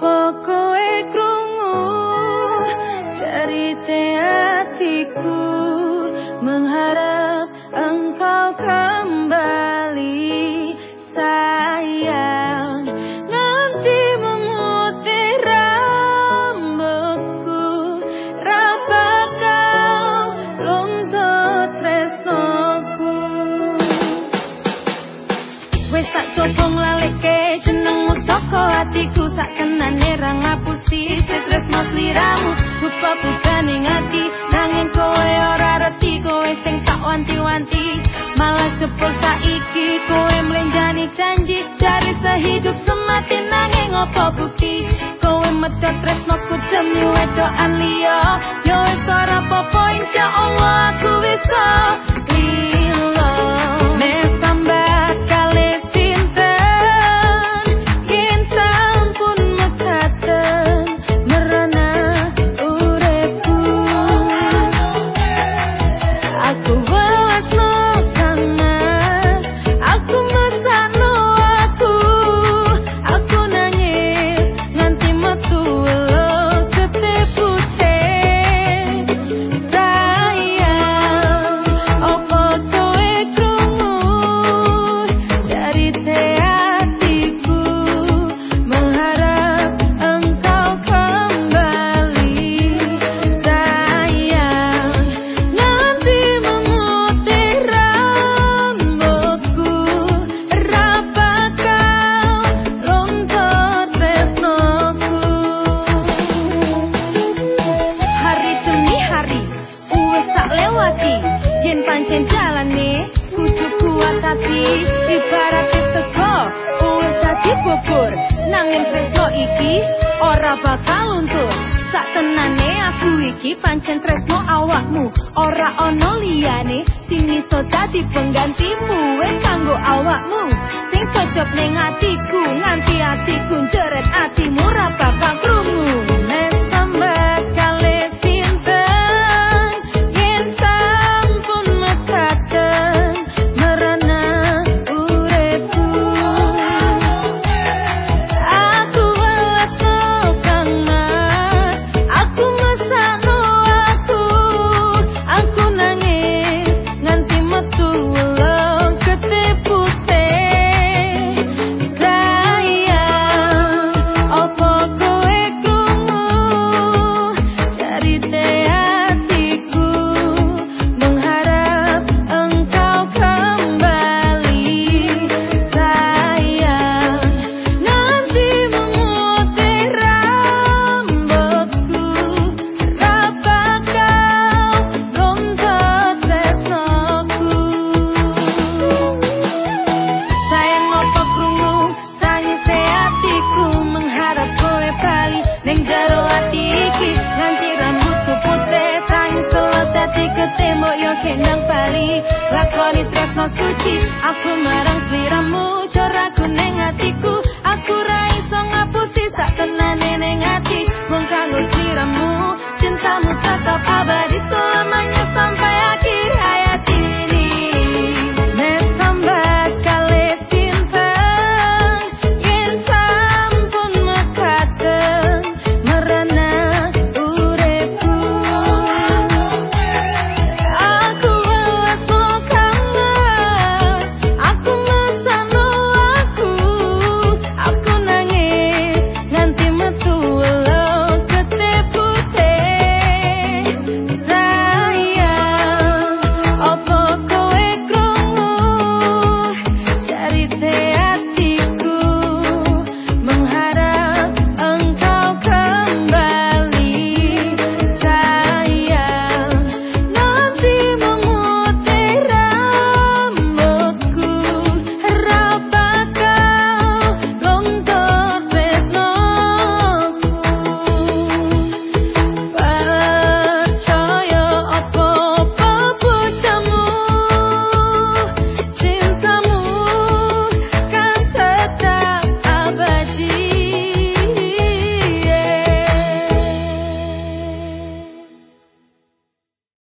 Apa ngapusi tresno sliramu buka buka ning ati nanging kowe ora reti kowe sing tak wanti-wanti. Malah sepur saiki kowe mlenjani janji. Cari sehidup semati nanging opo bukti? Kowe medhot tresno ku demi wedokan liya. Yo ora bakal luntur sak tenane aku iki pancen tresno awakmu. Ora ana liyane sing iso dadi penggantimu. Wis kanggo awakmu sing cocok ning atiku. Nganti atiku jeret atimu ra bakal krungu lakoni tresno suci aku marang sliramu. Coraku ning atiku aku ra iso ngapusi sak tenane ning ati. Mung kanggo sliramu cintamu tetap abadi